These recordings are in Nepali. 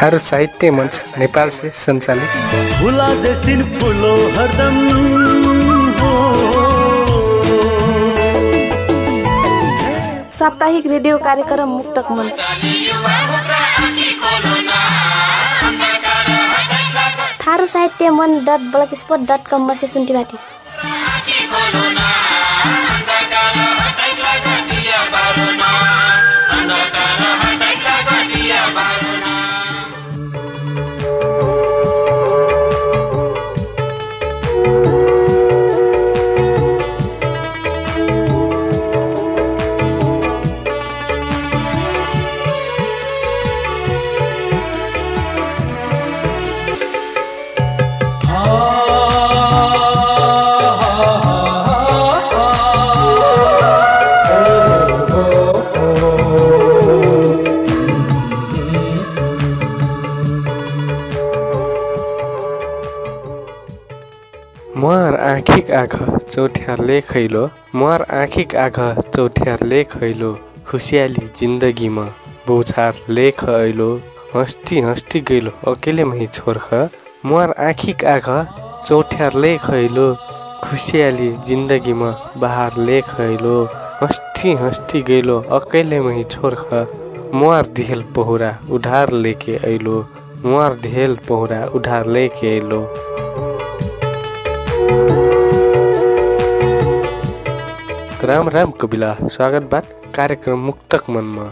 थारू साहित्य मंच नेपाल से संचालित भुला जैसिन फुलो हरदम हो। साप्ताहिक रेडियो कार्यक्रम मुक्तक मञ्च। थारू साहित्य मन डट ब्लक स्पोर्ट डट कममा से सुन्ती आँख चौठ्यारले खैलो मुहार आँखिक आँख चौठ्यारले खैलो खुसियाली जिन्दगीमा बौछार लेख ऐलो हस्ती हस्ती गइलो अकेलेमै छोर्ख मुहार आँखिक आँख चौठ्यारले खैलो खुसियाली जिन्दगीमा बहार लेख ऐलो हस्ती हस्ती गइलो अकेलेमै छोर्ख मुहार दिहेल पहुरा उधार लेके ऐलो मुहार दिहेल पहुरा उधार लेके ऐलो। राम राम कपिला स्वागत बा कार्यक्रम मुक्तक मनमा।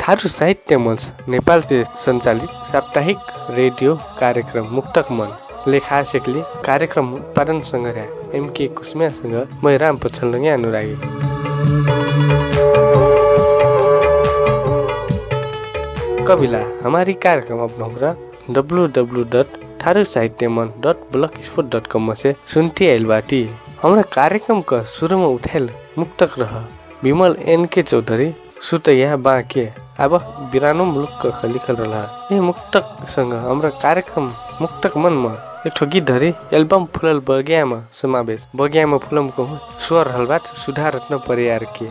थारू साहित्य मंच नेपाल से सञ्चालित साप्ताहिक रेडियो कार्यक्रम मुक्तक मन। लेखा सेकले कार्यक्रम उत्पादन सङ्ग्रह एमके कुसुम्यासँग म राम पछल्लङ्गे अनुरागी कविला हमारी कार्यक्रम अपनाऊंगा डब्लू डब्लू डॉट थारू साहित्य मन dot block spot dot com से सुनती आइल बाटी हमरा कार्यक्रम का शुरू में मुक्तक रह विमल एन के चौधरी सुतैया बाँके। अब बिरानो मुलुक का लिखल रहा यह मुक्तक संग हमरा कार्यक्रम मुक्तक मन में एक ठो गीत धरी एल्बम फुलल बगियामा समावेश। बगियामा फुलम कहूँ स्वर हलबाट सुधा रत्न परियार के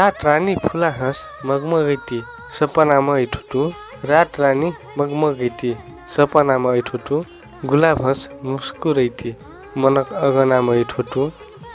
रात रानी फुला हाँस मगमगैती सपनामा ऐठुटु रात रानी मगमगैती सपनामा ऐठुटु गुलाब हाँस मुस्कुरैती मनक अगनामा ऐठुटु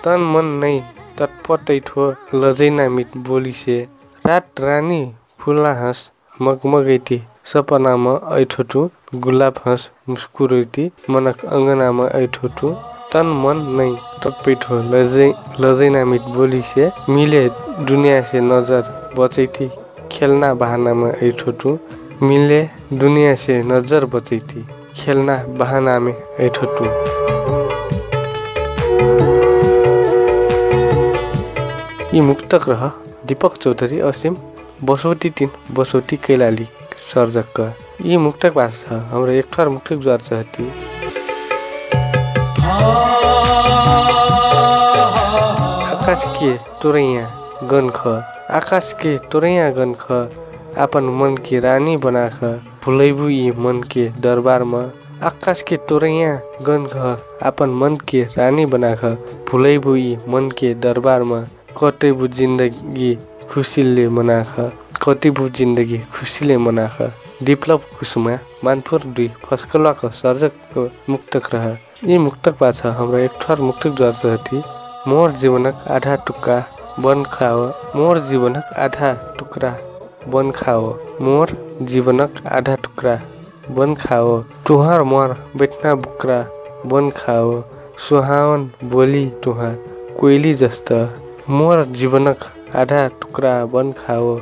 तन मन नै तटपट ऐठो लजैना मिट बोलिसे। रात रानी फुला हाँस मगमगैती सपनामा ऐठोटु गुलाब हाँस मुस्कुरैती मनक अङ्गनामा ऐठोटु तन मन नै टपैठो लजै लजैना मिट बोलिसे। मिले दुनिया से नजर बचैती खेलना बहानामा ऐठोटु। मिले दुनिया से नजर बचैती खेलना बहानामे ऐठोटु। यी मुक्तक रह दीपक चौधरी असिम बसौटी तिन बसौटी कैलाली सर्जक यी मुक्तक भाषा हाम्रो एक ठर मुक्तक ज्वार छ ती आकाश के गन ख आकाश के तोरैया गन ख आपन मन के रानी बनाख। भुलैबु यी मन के दरबारमा। आकाश के तोरैया गन ख आपन मन के रानी बनाख। भुलैबु यी मन के दरबारमा। कतैबु जिन्दगी खुसीले मनाख। कतिबु जिन्दगी खुसीले मनाख। विप्लव कुसुमा मानपुर दुई फस्कलको सर्जकको मुक्तक रह। यी मुक्तक पाछ हाम्रो एक ठर मुक्तक जर जहती मोर जीवनक आधा टुक्का बन खाओ मोर जीवनक आधा टुक्रा बन खाओ मोर जीवनक आधा टुक्रा बन खाओ तुहार मोर बेटना बुक्रा। बन खाओ सुहावन बोली तुहार। कोइली जस्ता मोर जीवनक आधा टुक्रा बन खाओ।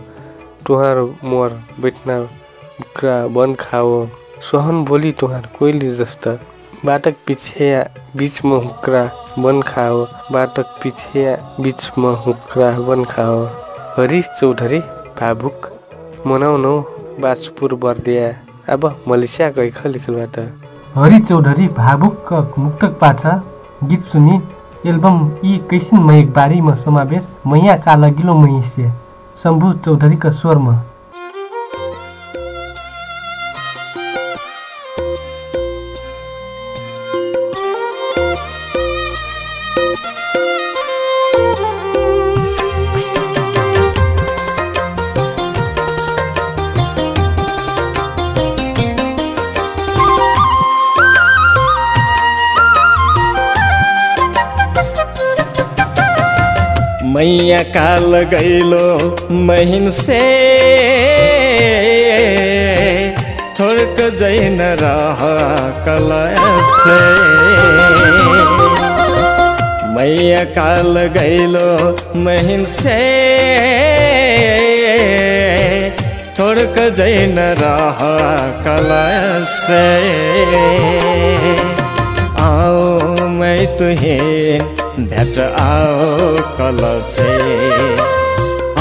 तुहार मोर बेटना बुक्रा बन खाओ। सोहन बोली तुहार कोइली जस्ता। बाटक पिछे बिचमा हुक्रा। बन खाओ बाटक पिछे बिचमा हुक्रा बन खाओ हरिश चौधरी भावुक मनाउनौ बाजपुर बर्दिया। अब मलेसिया गइख लेखलबाट। हरि चौधरी भावुक मुक्तक पाछा गीत सुनि। एल्बम यी कैसिन मयक बारीमा समावेश। मैया काला गिलो महिष्य शम्भु चौधरीका स्वरमा। मैया काल गैलो महिन से। थोड़क जैन रह कल से मैया काल गैलो महिन से। थोड़क जैन रह कल से आओ मैं तुहें भेट आओ कल से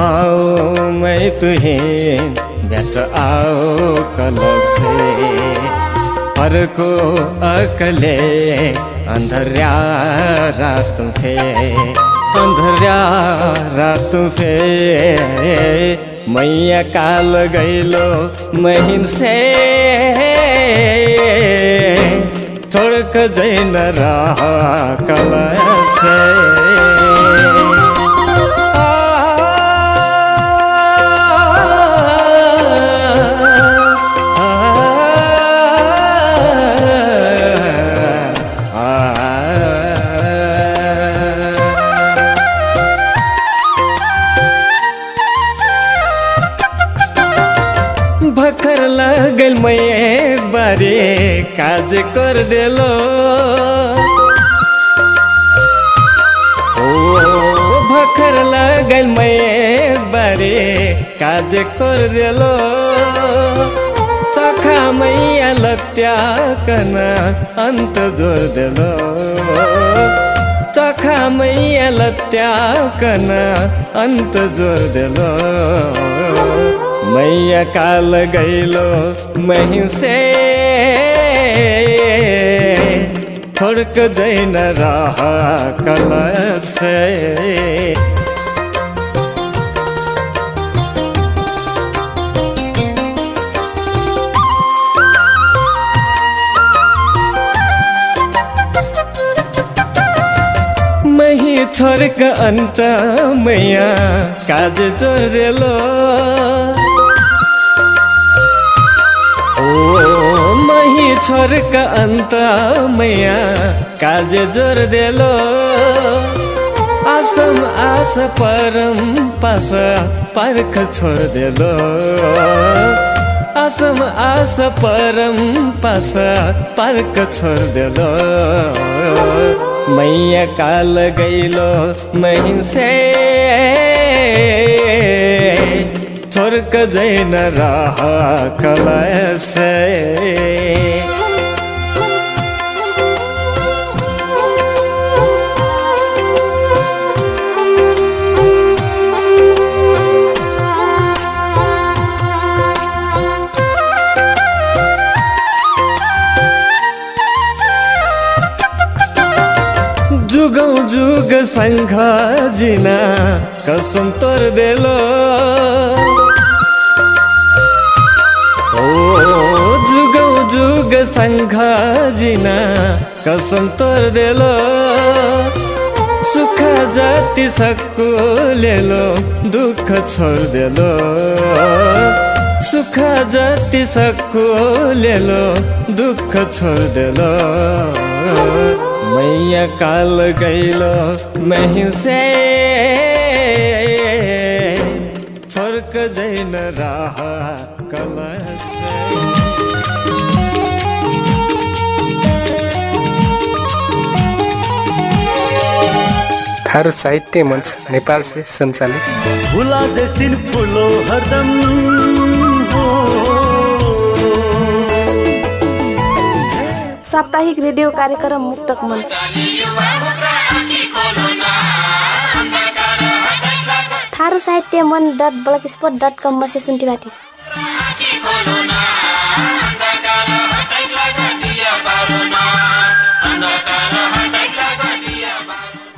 आओ मैं तुहें भेट आओ कल से अर्को अकले अंधर्या रात फे अंधर्या रात फे मैया काल गैलो महिन से छोड़क जैन रह कल भखर लगल मैं बारे काज कर देलो। लगल मैं एक बारे काज कर देलो चखा मैया लत्या कन अंत जोर देलो। चखा मैया लत्या कन अंत जोर देलो। मैया काल गैलो मही से थोड़क जैन रह कल छोरका अन्त मैया काज जोरेलो ओ मही छोरका अन्त मैया काज जोर देलो आसम आस परम पास पार्ख छोड़ देलो आसम आस परम पास पार्क छोड़ देलो मैया काल गैलो महिसे। छोर्क जैन रहा कलश। शङ्ख जिना कसम तोर देलो। ओ जुगौ जुग शङ्ख जिना कसम तोर देलो। सुख जति सक्कु लेलो दुःख छोड देलो। सुख जति सक्कु लेलो दुःख छोड देलो। मैया काल गैलो महिसे। छोर्क जैन राह कलश। थारू साहित्य मञ्च नेपाल से सञ्चालित। फुला जैसिन फुलो हरदम। साप्ताहिक रेडियो कार्यक्रम मुक्तक मञ्च। थारू साहित्य मन डट ब्लक स्पोर्ट डट कममा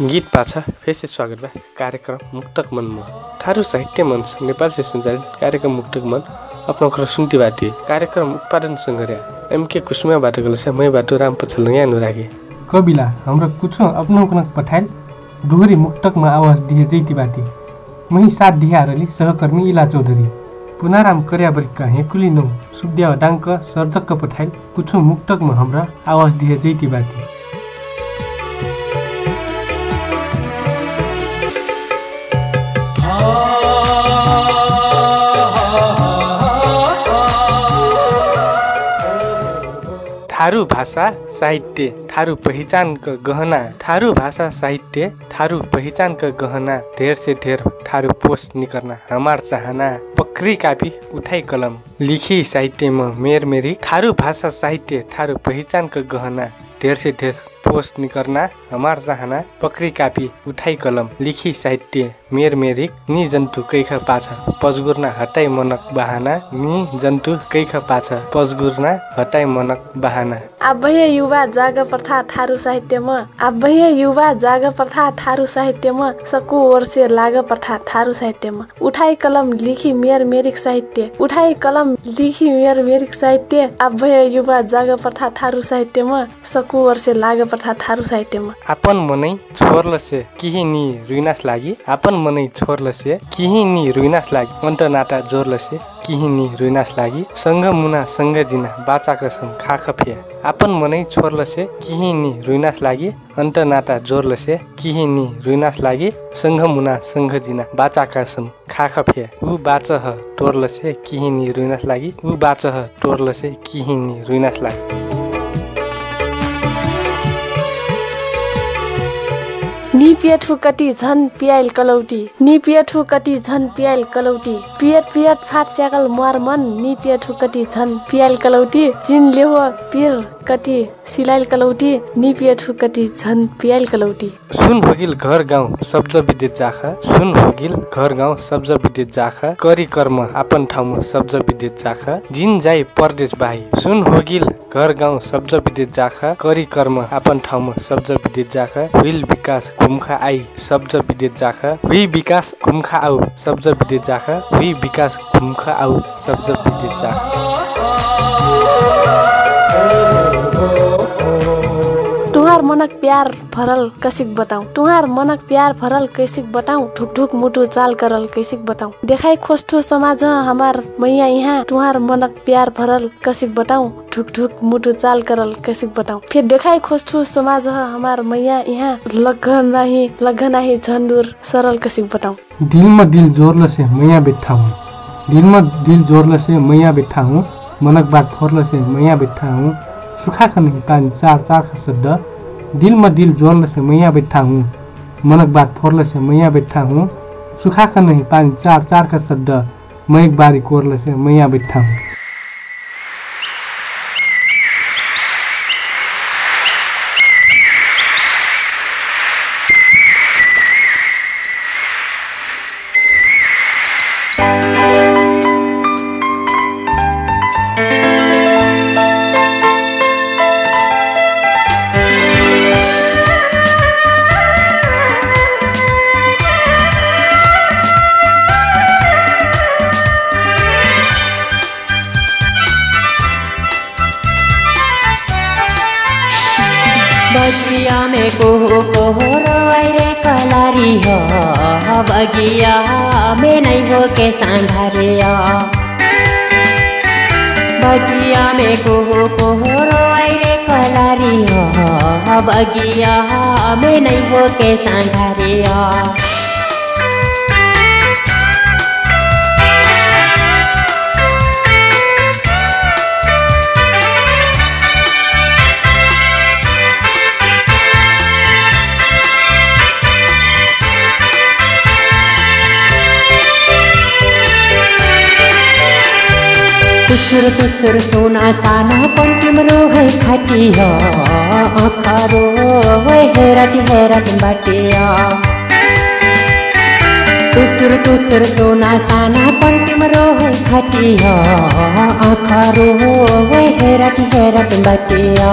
गीत पाछा फेरि स्वागत बा कार्यक्रम मुक्तक मनमा थारू साहित्य मञ्च नेपाल से सञ्चालित कार्यक्रम मुक्तक मन आफ्नो खर सुन्ती बाटी कार्यक्रम उत्पादन सङ्ग्रह एमके कुसुमा बाटो गलसे मै बाटो राम पछल यहाँ अनुरागे कविला हाम्रो कुछो अपनौ कनक पठाइल डुहरी मुक्तकमा आवाज दिए जैती बाटी मही साथ दिहारली सहकर्मी इला चौधरी पुनाराम कर्यावरिकका हेकुली नौ सुब्द्या डाङ्क सर्जक्क पठाइल कुछो मुक्तकमा हाम्रा आवाज दिए जैती बाटी थारू भाषा साहित्य थारू पहिचानको गहना थारू भाषा साहित्य थारू पहिचानको गहना धेर से धेर थारू पोस्ट निकर्ना हमार चाहना पक्री कापी उठाई कलम लिखी साहित्यमा मेर मेरी थारू भाषा साहित्य थारू पहिचानको गहना धेर से धेर पोस्ट निकर्ना हमार चाहना पक्री कापी उठाई कलम लिखी साहित्य मेर मेरिक नि जन्तु कैख पाछ। पजगुर्ना हटाई मनक बहाना नि जन्तु कैख पाछ। पजगुर्ना हटाई मनक बहाना। आभ्य युवा जाग प्रथा थारू साहित्यमा आभ्य युवा जाग प्रथा थारू साहित्यमा सकु वर्षे लाग प्रथा थारू साहित्यमा। उठाई कलम लिखी मेर मेरिक साहित्य। उठाई कलम लिखी मेर मेरिक साहित्य। आभ्य युवा जाग प्रथा थारू साहित्यमा सकु वर्षे लाग प्रथा थारू साहित्यमा। आपन मनै छोर्लसे किही नि रुइनास लागि। आपन मनै छोर्लसे किही नि रुइनास लागि। अन्त नाटा जोर्लसे किही नि रुइनास लागि। सँग मुना सँग जिना बाचा कसम खा खफिया आपन मनै छोर्लसे किही नि रुइनास लागि। अन्त नाटा जोर्लसे किही नि रुइनास लागि। सँग मुना सँग जिना बाचा कसम खा खफिया ऊ बाच टोर्लसे किही नि रुइनास लागि। ऊ बाच टोर्लसे किही नि रुइनास लागि। निपिएठु कति झन पियाइल कलौटी निपिएठु कति झन पियाइल कलौटी। पियट पियट फाट स्याकल मुहार मन निपिएठु कति झन पियाइल कलौटी। जिन लेहो पिर कति सिलाइल कलौटी निपिएठु कति झन पियाइल कलौटी। सुन होगिल घर गाउँ शब्द विद्युत जाखा। सुन होगिल घर गाउँ शब्द विद्युत जाखा। करी कर्म आपन ठाउँमा शब्द विद्युत जाखा। जिन जाई परदेश बाही। सुन होगिल घर गाउँ शब्द विद्युत जाखा। करी कर्म आपन ठाउँमा शब्द विद्युत जाखा। हुइल विकास घुमखा आई शब्द विद्युत जाखा। हुई विकास घुमखा आऊ शब्द विद्युत जाखा। हुई विकास घुमखा आऊ शब्द विद्युत जाखा। मनक प्यार भरल कसिक बताऊ? तुहार मनक प्यार भरल कैसिक बताऊ? ढुक ढुक मुटु चाल करल कैसिक बताऊ? देखाई खोस्टो समाज हमार मैया यहाँ। तुहार मनक प्यार भरल कसिक बताऊ? ढुक ढुक मुटु चाल करल कैसिक बताऊ? फिर देखाई खोस्टो समाज हमार मैया यहाँ लग्घ नाही लग्घ नाही झन्डुर सरल कसिक बताऊ? दिलमा दिल जोर्ल से मैया बैठा हूँ दिलमा दिल जोर्ल से मैया बैठा हूँ मनक बात फोर्ल से मैया बैठा हूँ सुखा खन पानी चार चार का शब्द। दिलमा दिल जोर्ल से मैया बैठा हूँ मनक बात फोर्ल से मैया बैठा हूँ सुखा खन पानी चार चार का शब्द। मैं एक बारी कोर्ल से मैया बैठा हूँ बगिया में कोहो कोहो रोए रे कलारी बगिया में नहीं हो के सांधारिया तुसुर सोना साना पंटिम रोह खाटी वे हेरट हेरट बाटिया। तुसुर तुसुर सोना साना पंटिम रोहे खाटी वे हेरट हेरट बाटिया।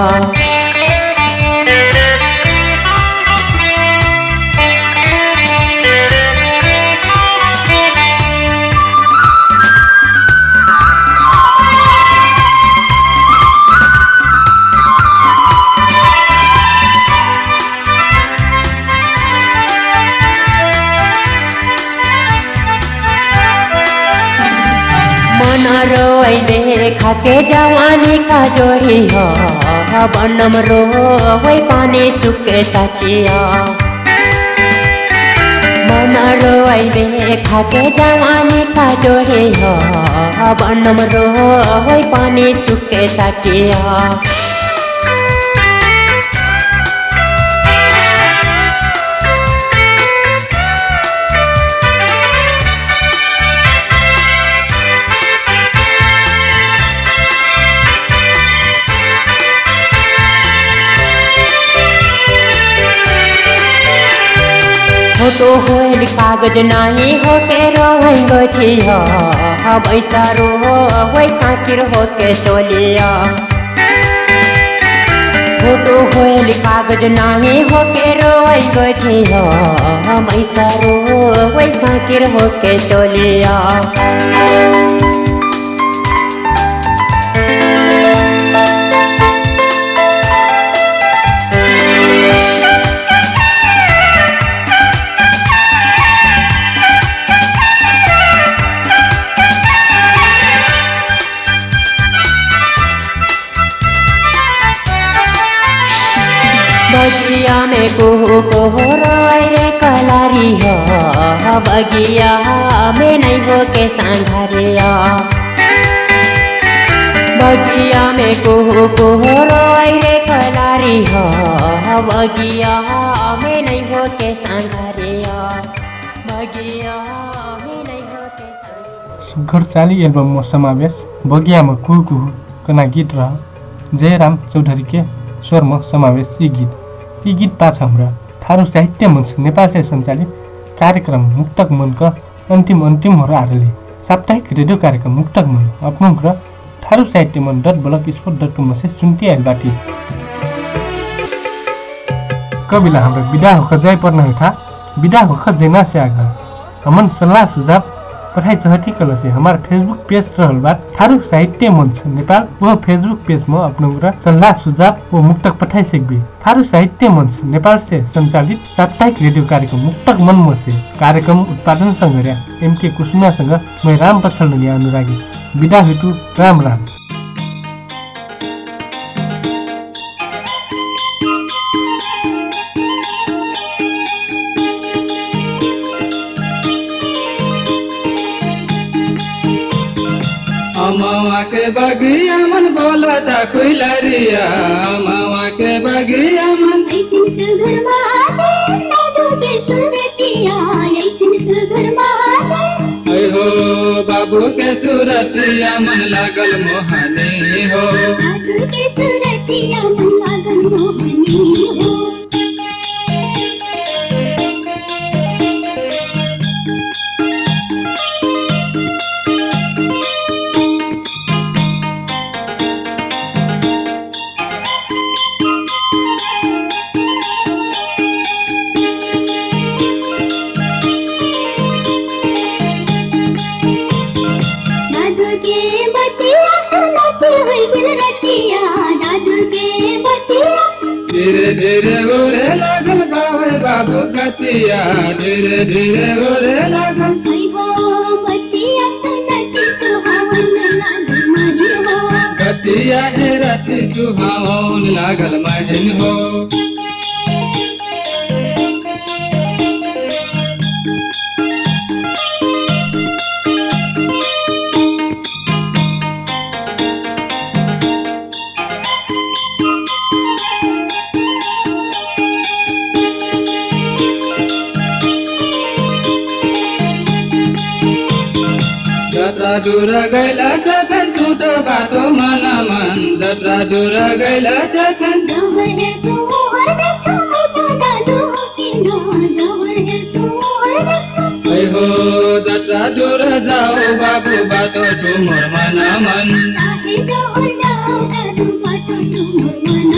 जवानी का जोड़ी हो। बनम रो वही पानी सुखे साथिया मन रोई देखा के जवानी का जोड़ी हो। बनम रो वही पानी सुखे साथिया फोटो होल कागज नाही हो के रोहन गछि हो बैसा रो वैसा किर हो के सोलिया फोटो होल कागज नाही हो के रोहन गछि हो बैसा रो वैसा किर हो के सोलिया बगिया में नहीं हो के सांघरिया बगिया में कोहो कोहो रोए रे कलारी हो। बगिया में नहीं हो के सांघरिया बगिया में नहीं हो के सांघरिया सुघर चाली एल्बममा समावेश। बगियामा कुहु कुहु कना गीत र जयराम चौधरीके स्वरमा समावेश। यी गीत यी गीत पाछ हाम्रा। थारू साहित्य मञ्च नेपाल सञ्चालित कार्यक्रम मुक्तक मनका अन्तिम अन्तिम हो र आरले साप्ताहिक रेडियो कार्यक्रम मुक्तक मन अपनों र थारू साहित्य मन डट ब्लक स्पोर्ट डट कममा से सुन्ती आइल बाटी कबिला हाम्रो विदा होख जाय पर्न था विदा होख जैना से आगा हमन सल्लाह सुझाव पठाइ चहटी कल से हमार फेसबुक पेज रहल बा। थारू साहित्य मंच नेपाल। वह फेसबुक पेज में अपना पूरा सल्लाह सुझाव व मुक्तक पठाइ सकबी। थारू साहित्य मंच नेपाल से संचालित साप्ताहिक रेडियो कार्यक्रम मुक्तक मन म से। कार्यक्रम उत्पादन संघर्या एम के कुसुमासँग मैं राम पछल अनुरागी। विदा हेतु राम राम। अमावा के बगिया मन बोलता कोई लरिया अमावा के बगिया मन ऐसिन सुघर माते दादू के सुरतिया ऐसिन सुघर माते। ऐ हो बाबू के सूरतिया मन लागल मोहनी हो। दादू के सुरतिया मन लागल मोहनी धीरे धीरे उड़े लागल बाबे बाबू कतिया। धीरे धीरे उड़े लागल। हई हो बतिया सुनाती सुहावन लागल मही हो। कतिया हे रति सुहावन लागल महिन हो। जत्रा दूर गैला सफेद टूट बाटो मन मन जत्रा दूर गैला सफेद जवर तू हर देखो मैं तो दादू की नो जवर तू हर देखो ऐ हो जत्रा दूर जाओ बाबू बाटो तुमर मन मन चाहे जो और जाओ दादू बाटो तुम